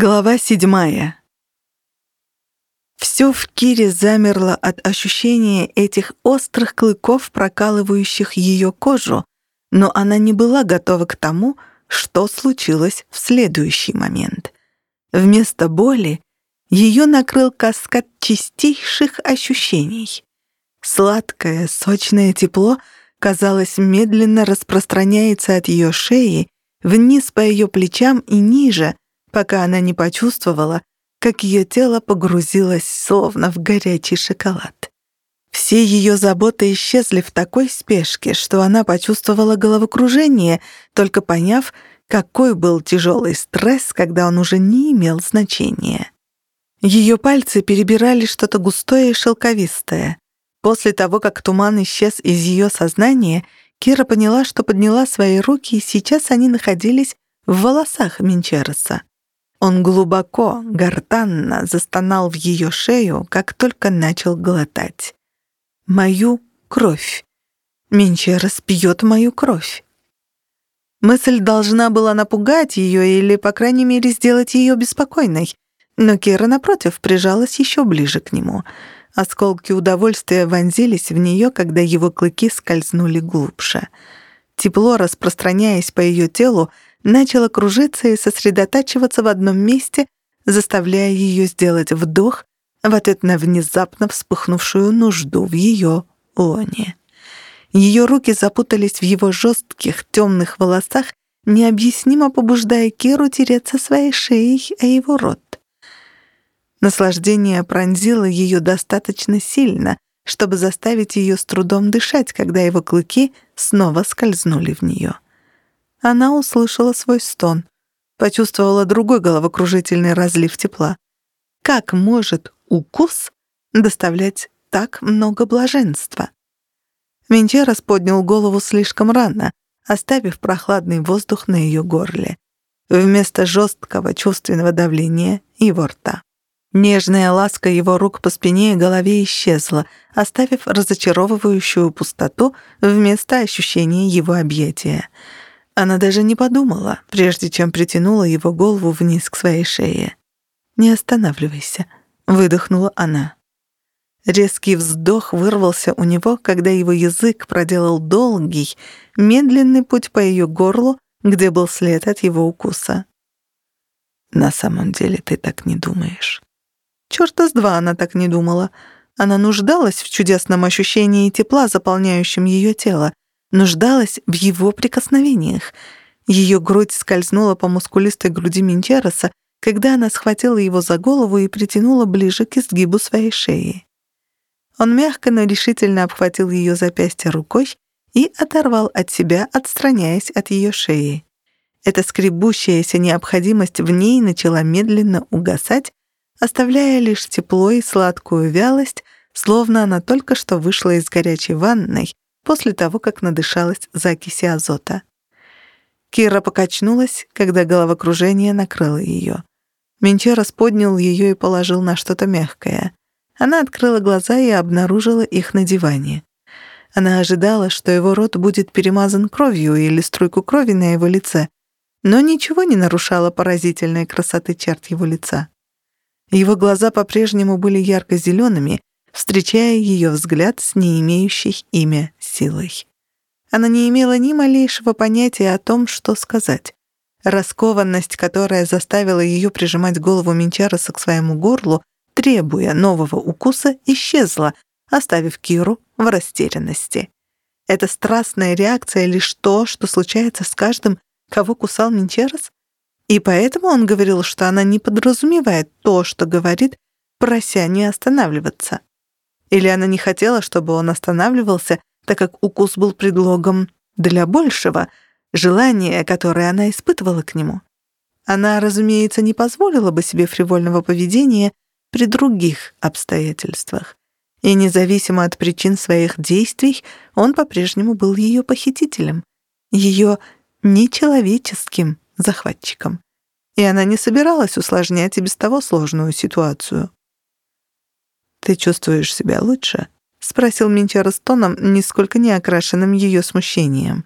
Глава седьмая. Все в Кире замерло от ощущения этих острых клыков, прокалывающих ее кожу, но она не была готова к тому, что случилось в следующий момент. Вместо боли ее накрыл каскад чистейших ощущений. Сладкое, сочное тепло, казалось, медленно распространяется от ее шеи вниз по ее плечам и ниже — пока она не почувствовала, как ее тело погрузилось словно в горячий шоколад. Все ее заботы исчезли в такой спешке, что она почувствовала головокружение, только поняв, какой был тяжелый стресс, когда он уже не имел значения. Ее пальцы перебирали что-то густое и шелковистое. После того, как туман исчез из ее сознания, Кира поняла, что подняла свои руки, и сейчас они находились в волосах Минчереса. Он глубоко, гортанно застонал в ее шею, как только начал глотать. «Мою кровь. Минчера спьет мою кровь». Мысль должна была напугать ее или, по крайней мере, сделать ее беспокойной. Но Кира, напротив, прижалась еще ближе к нему. Осколки удовольствия вонзились в нее, когда его клыки скользнули глубже. Тепло, распространяясь по ее телу, начало кружиться и сосредотачиваться в одном месте, заставляя ее сделать вдох в ответ на внезапно вспыхнувшую нужду в ее лоне. Ее руки запутались в его жестких темных волосах, необъяснимо побуждая Киру тереться своей шеей о его рот. Наслаждение пронзило ее достаточно сильно, чтобы заставить ее с трудом дышать, когда его клыки снова скользнули в нее. Она услышала свой стон, почувствовала другой головокружительный разлив тепла. Как может укус доставлять так много блаженства? Менчерос поднял голову слишком рано, оставив прохладный воздух на ее горле. Вместо жесткого чувственного давления — его рта. Нежная ласка его рук по спине и голове исчезла, оставив разочаровывающую пустоту вместо ощущения его объятия — она даже не подумала, прежде чем притянула его голову вниз к своей шее. «Не останавливайся», — выдохнула она. Резкий вздох вырвался у него, когда его язык проделал долгий, медленный путь по ее горлу, где был след от его укуса. «На самом деле ты так не думаешь». Чёрта с два она так не думала. Она нуждалась в чудесном ощущении тепла, заполняющем ее тело, нуждалась в его прикосновениях. Ее грудь скользнула по мускулистой груди Минчероса, когда она схватила его за голову и притянула ближе к изгибу своей шеи. Он мягко, но решительно обхватил ее запястье рукой и оторвал от себя, отстраняясь от ее шеи. Эта скребущаяся необходимость в ней начала медленно угасать, оставляя лишь тепло и сладкую вялость, словно она только что вышла из горячей ванной, после того, как надышалась закиси азота. Кира покачнулась, когда головокружение накрыло ее. Менчерос поднял ее и положил на что-то мягкое. Она открыла глаза и обнаружила их на диване. Она ожидала, что его рот будет перемазан кровью или струйку крови на его лице, но ничего не нарушало поразительной красоты черт его лица. Его глаза по-прежнему были ярко-зелеными, встречая ее взгляд с не имеющей имя силой. Она не имела ни малейшего понятия о том, что сказать. Раскованность, которая заставила ее прижимать голову Минчароса к своему горлу, требуя нового укуса, исчезла, оставив Киру в растерянности. Эта страстная реакция — лишь то, что случается с каждым, кого кусал Минчерос? И поэтому он говорил, что она не подразумевает то, что говорит, прося не останавливаться. Или она не хотела, чтобы он останавливался, так как укус был предлогом для большего, желания, которое она испытывала к нему. Она, разумеется, не позволила бы себе фривольного поведения при других обстоятельствах. И независимо от причин своих действий, он по-прежнему был ее похитителем, ее нечеловеческим захватчиком. И она не собиралась усложнять и без того сложную ситуацию. «Ты чувствуешь себя лучше?» — спросил Минчара с тоном, нисколько не окрашенным ее смущением.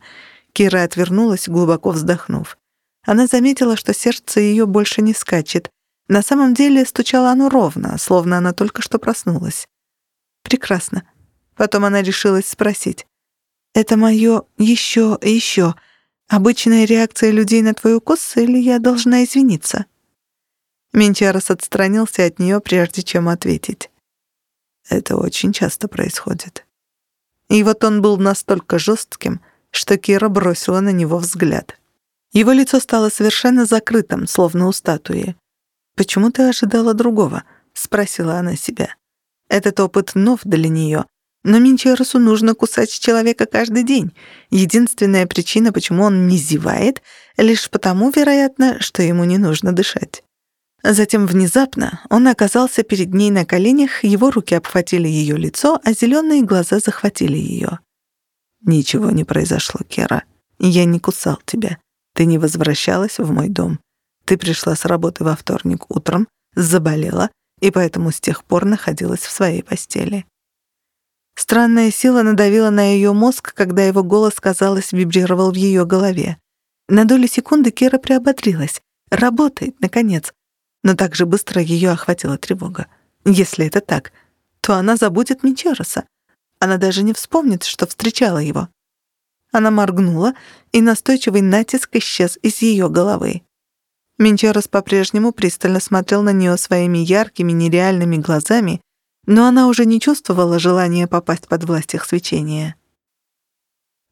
Кира отвернулась, глубоко вздохнув. Она заметила, что сердце ее больше не скачет, На самом деле стучало оно ровно, словно она только что проснулась. «Прекрасно». Потом она решилась спросить. «Это мое еще и еще обычная реакция людей на твой укус, или я должна извиниться?» Менчарос отстранился от нее, прежде чем ответить. «Это очень часто происходит». И вот он был настолько жестким, что Кира бросила на него взгляд. Его лицо стало совершенно закрытым, словно у статуи. «Почему ты ожидала другого?» — спросила она себя. Этот опыт нов для нее, но Минчеросу нужно кусать человека каждый день. Единственная причина, почему он не зевает, лишь потому, вероятно, что ему не нужно дышать. Затем внезапно он оказался перед ней на коленях, его руки обхватили ее лицо, а зеленые глаза захватили ее. «Ничего не произошло, Кера. Я не кусал тебя. Ты не возвращалась в мой дом. Ты пришла с работы во вторник утром, заболела, и поэтому с тех пор находилась в своей постели. Странная сила надавила на ее мозг, когда его голос, казалось, вибрировал в ее голове. На долю секунды Кира приободрилась. Работает, наконец. Но так же быстро ее охватила тревога. Если это так, то она забудет Минчероса. Она даже не вспомнит, что встречала его. Она моргнула, и настойчивый натиск исчез из ее головы. Минчерос по-прежнему пристально смотрел на нее своими яркими, нереальными глазами, но она уже не чувствовала желания попасть под власть их свечения.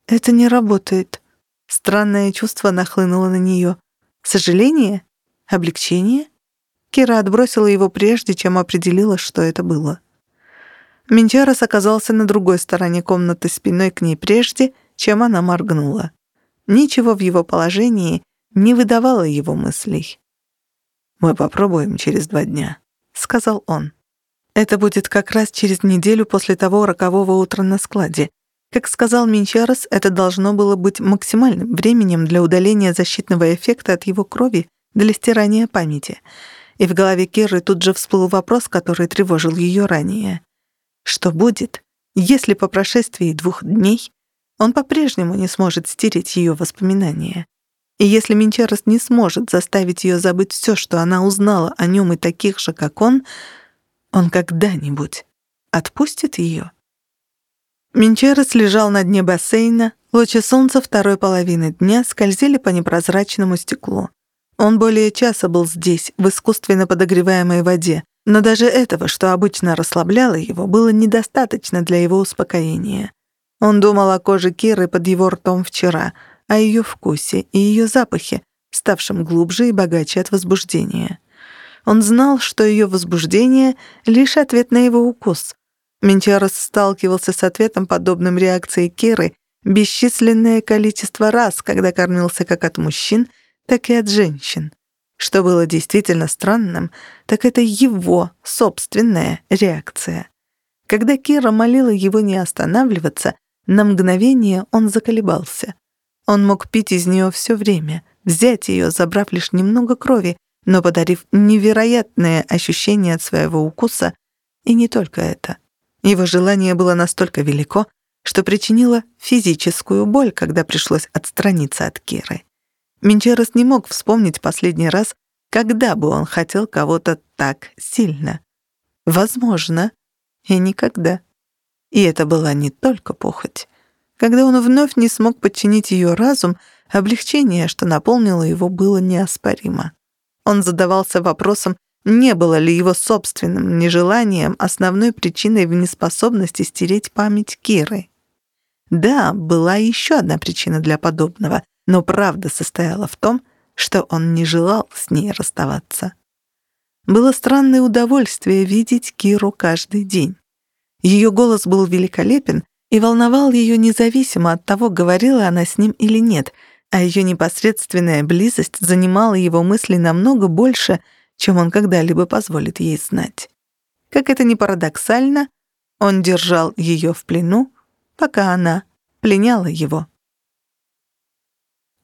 «Это не работает». Странное чувство нахлынуло на нее. «Сожаление? Облегчение?» Кира отбросила его прежде, чем определила, что это было. Минчарос оказался на другой стороне комнаты спиной к ней прежде, чем она моргнула. Ничего в его положении не выдавало его мыслей. «Мы попробуем через два дня», — сказал он. Это будет как раз через неделю после того рокового утра на складе. Как сказал Минчарес, это должно было быть максимальным временем для удаления защитного эффекта от его крови для стирания памяти. И в голове Киры тут же всплыл вопрос, который тревожил ее ранее. Что будет, если по прошествии двух дней он по-прежнему не сможет стереть ее воспоминания? И если Минчарес не сможет заставить ее забыть все, что она узнала о нем и таких же, как он, он когда-нибудь отпустит ее? Минчерес лежал на дне бассейна, лучи солнца второй половины дня скользили по непрозрачному стеклу. Он более часа был здесь, в искусственно подогреваемой воде, но даже этого, что обычно расслабляло его, было недостаточно для его успокоения. Он думал о коже Киры под его ртом вчера, о ее вкусе и ее запахе, ставшем глубже и богаче от возбуждения. Он знал, что ее возбуждение — лишь ответ на его укус. Менчарос сталкивался с ответом, подобным реакции Киры, бесчисленное количество раз, когда кормился как от мужчин, так и от женщин. Что было действительно странным, так это его собственная реакция. Когда Кира молила его не останавливаться, на мгновение он заколебался. Он мог пить из нее все время, взять ее, забрав лишь немного крови, но подарив невероятное ощущение от своего укуса, и не только это. Его желание было настолько велико, что причинило физическую боль, когда пришлось отстраниться от Киры. Минчерос не мог вспомнить последний раз, когда бы он хотел кого-то так сильно. Возможно, и никогда. И это была не только похоть. Когда он вновь не смог подчинить ее разум, облегчение, что наполнило его, было неоспоримо. Он задавался вопросом, не было ли его собственным нежеланием основной причиной в неспособности стереть память Киры. Да, была еще одна причина для подобного, но правда состояла в том, что он не желал с ней расставаться. Было странное удовольствие видеть Киру каждый день. Ее голос был великолепен и волновал ее независимо от того, говорила она с ним или нет — а ее непосредственная близость занимала его мысли намного больше, чем он когда-либо позволит ей знать. Как это ни парадоксально, он держал ее в плену, пока она пленяла его.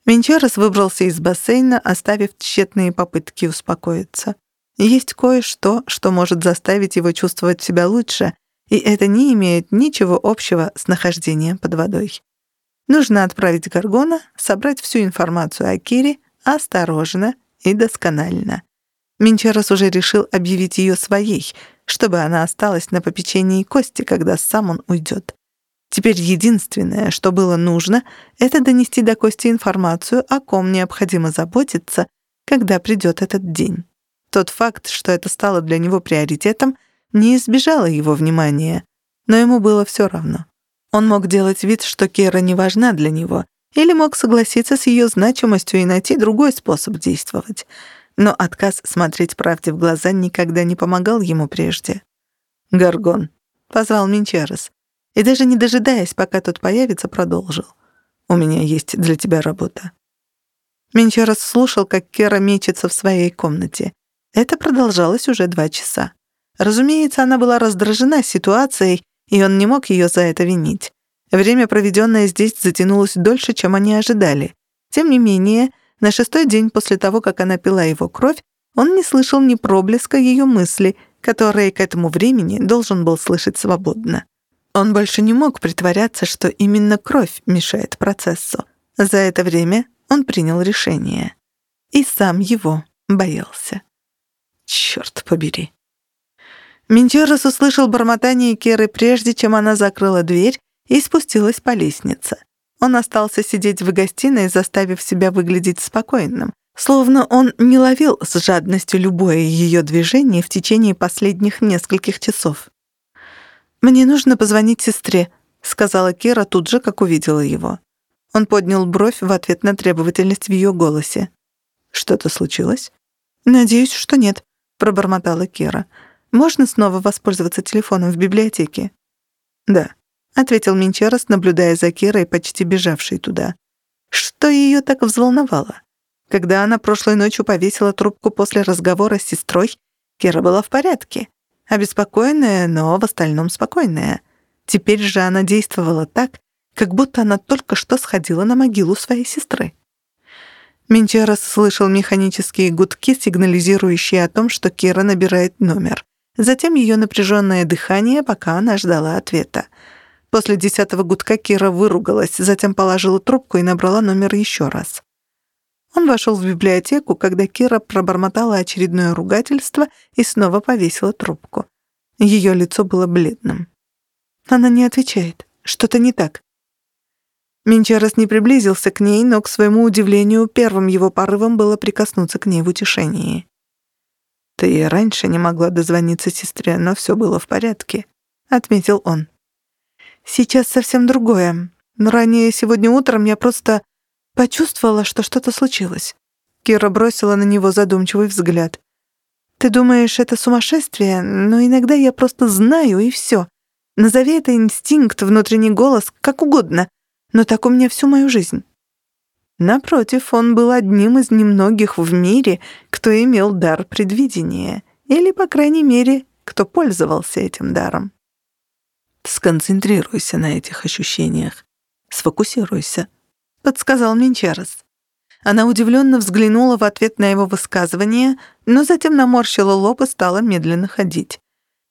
Менчарес выбрался из бассейна, оставив тщетные попытки успокоиться. Есть кое-что, что может заставить его чувствовать себя лучше, и это не имеет ничего общего с нахождением под водой. Нужно отправить Гаргона, собрать всю информацию о Кире осторожно и досконально. Минчерос уже решил объявить ее своей, чтобы она осталась на попечении Кости, когда сам он уйдет. Теперь единственное, что было нужно, это донести до Кости информацию, о ком необходимо заботиться, когда придет этот день. Тот факт, что это стало для него приоритетом, не избежало его внимания, но ему было все равно. Он мог делать вид, что Кера не важна для него, или мог согласиться с ее значимостью и найти другой способ действовать. Но отказ смотреть правде в глаза никогда не помогал ему прежде. «Гаргон», — позвал Минчарес, и даже не дожидаясь, пока тот появится, продолжил. «У меня есть для тебя работа». Минчарес слушал, как Кера мечется в своей комнате. Это продолжалось уже два часа. Разумеется, она была раздражена ситуацией, и он не мог ее за это винить. Время, проведенное здесь, затянулось дольше, чем они ожидали. Тем не менее, на шестой день после того, как она пила его кровь, он не слышал ни проблеска ее мысли, которые к этому времени должен был слышать свободно. Он больше не мог притворяться, что именно кровь мешает процессу. За это время он принял решение. И сам его боялся. Черт побери. Минчерос услышал бормотание Керы прежде, чем она закрыла дверь и спустилась по лестнице. Он остался сидеть в гостиной, заставив себя выглядеть спокойным, словно он не ловил с жадностью любое ее движение в течение последних нескольких часов. «Мне нужно позвонить сестре», — сказала Кира тут же, как увидела его. Он поднял бровь в ответ на требовательность в ее голосе. «Что-то случилось?» «Надеюсь, что нет», — пробормотала Кира. Можно снова воспользоваться телефоном в библиотеке?» «Да», — ответил Минчарос, наблюдая за Кирой, почти бежавшей туда. Что ее так взволновало? Когда она прошлой ночью повесила трубку после разговора с сестрой, Кира была в порядке. Обеспокоенная, но в остальном спокойная. Теперь же она действовала так, как будто она только что сходила на могилу своей сестры. Минчарос слышал механические гудки, сигнализирующие о том, что Кира набирает номер затем ее напряженное дыхание, пока она ждала ответа. После десятого гудка Кира выругалась, затем положила трубку и набрала номер еще раз. Он вошел в библиотеку, когда Кира пробормотала очередное ругательство и снова повесила трубку. Ее лицо было бледным. Она не отвечает. Что-то не так. Минчарес не приблизился к ней, но, к своему удивлению, первым его порывом было прикоснуться к ней в утешении. «Ты и раньше не могла дозвониться сестре, но все было в порядке», — отметил он. «Сейчас совсем другое. Ранее сегодня утром я просто почувствовала, что что-то случилось». Кира бросила на него задумчивый взгляд. «Ты думаешь, это сумасшествие, но иногда я просто знаю, и все. Назови это инстинкт, внутренний голос, как угодно, но так у меня всю мою жизнь». Напротив, он был одним из немногих в мире, кто имел дар предвидения, или, по крайней мере, кто пользовался этим даром. «Сконцентрируйся на этих ощущениях. Сфокусируйся», — подсказал Минчарес. Она удивленно взглянула в ответ на его высказывание, но затем наморщила лоб и стала медленно ходить.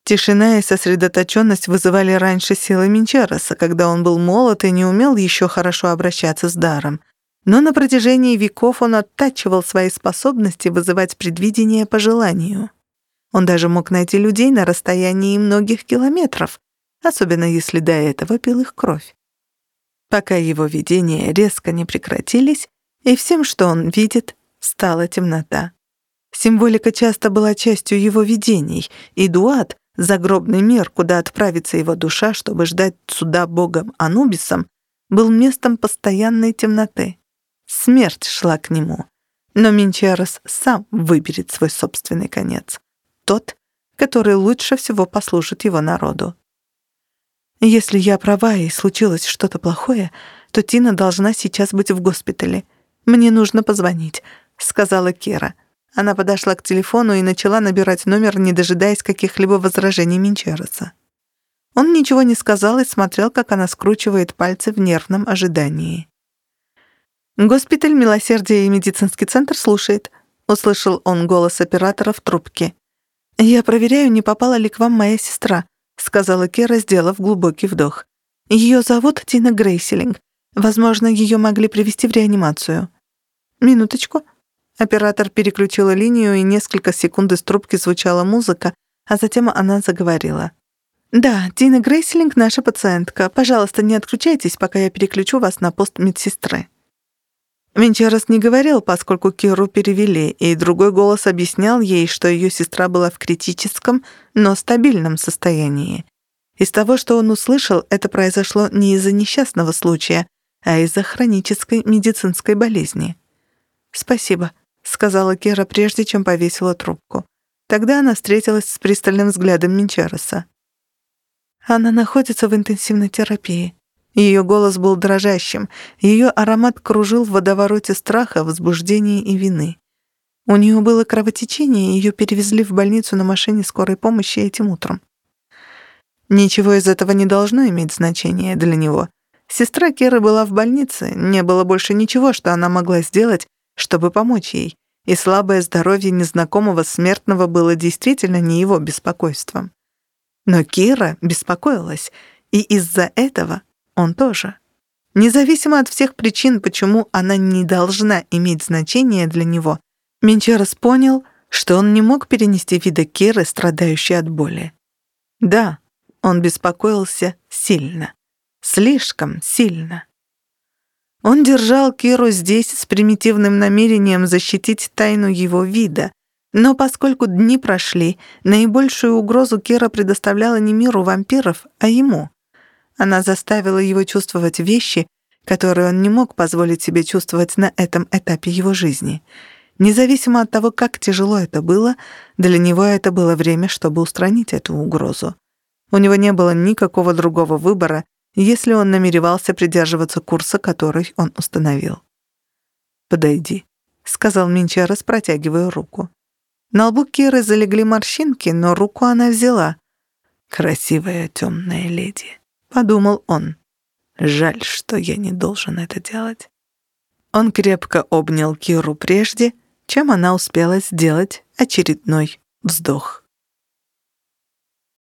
Тишина и сосредоточенность вызывали раньше силы Минчареса, когда он был молод и не умел еще хорошо обращаться с даром — но на протяжении веков он оттачивал свои способности вызывать предвидение по желанию. Он даже мог найти людей на расстоянии многих километров, особенно если до этого пил их кровь. Пока его видения резко не прекратились, и всем, что он видит, стала темнота. Символика часто была частью его видений, и Дуат, загробный мир, куда отправится его душа, чтобы ждать суда богом Анубисом, был местом постоянной темноты. Смерть шла к нему. Но Минчерос сам выберет свой собственный конец. Тот, который лучше всего послужит его народу. Если я права и случилось что-то плохое, то Тина должна сейчас быть в госпитале. Мне нужно позвонить», — сказала Кира. Она подошла к телефону и начала набирать номер, не дожидаясь каких-либо возражений Минчероса. Он ничего не сказал и смотрел, как она скручивает пальцы в нервном ожидании. «Госпиталь Милосердия и медицинский центр слушает», — услышал он голос оператора в трубке. «Я проверяю, не попала ли к вам моя сестра», — сказала Кера, сделав глубокий вдох. «Ее зовут Тина Грейселинг. Возможно, ее могли привести в реанимацию». «Минуточку». Оператор переключила линию, и несколько секунд из трубки звучала музыка, а затем она заговорила. «Да, Дина Грейслинг наша пациентка. Пожалуйста, не отключайтесь, пока я переключу вас на пост медсестры». Венчерос не говорил, поскольку Киру перевели, и другой голос объяснял ей, что ее сестра была в критическом, но стабильном состоянии. Из того, что он услышал, это произошло не из-за несчастного случая, а из-за хронической медицинской болезни. «Спасибо», — сказала Кира, прежде чем повесила трубку. Тогда она встретилась с пристальным взглядом Минчароса. «Она находится в интенсивной терапии. Ее голос был дрожащим, ее аромат кружил в водовороте страха, возбуждения и вины. У нее было кровотечение, ее перевезли в больницу на машине скорой помощи этим утром. Ничего из этого не должно иметь значения для него. Сестра Керы была в больнице, не было больше ничего, что она могла сделать, чтобы помочь ей, и слабое здоровье незнакомого смертного было действительно не его беспокойством. Но Кира беспокоилась, и из-за этого он тоже. Независимо от всех причин, почему она не должна иметь значения для него, Менчерос понял, что он не мог перенести вида Киры, страдающей от боли. Да, он беспокоился сильно. Слишком сильно. Он держал Киру здесь с примитивным намерением защитить тайну его вида, но поскольку дни прошли, наибольшую угрозу Кира предоставляла не миру вампиров, а ему. Она заставила его чувствовать вещи, которые он не мог позволить себе чувствовать на этом этапе его жизни. Независимо от того, как тяжело это было, для него это было время, чтобы устранить эту угрозу. У него не было никакого другого выбора, если он намеревался придерживаться курса, который он установил. «Подойди», — сказал Минчарес, протягивая руку. На лбу Киры залегли морщинки, но руку она взяла. «Красивая темная леди», подумал он. Жаль, что я не должен это делать. Он крепко обнял Киру прежде, чем она успела сделать очередной вздох.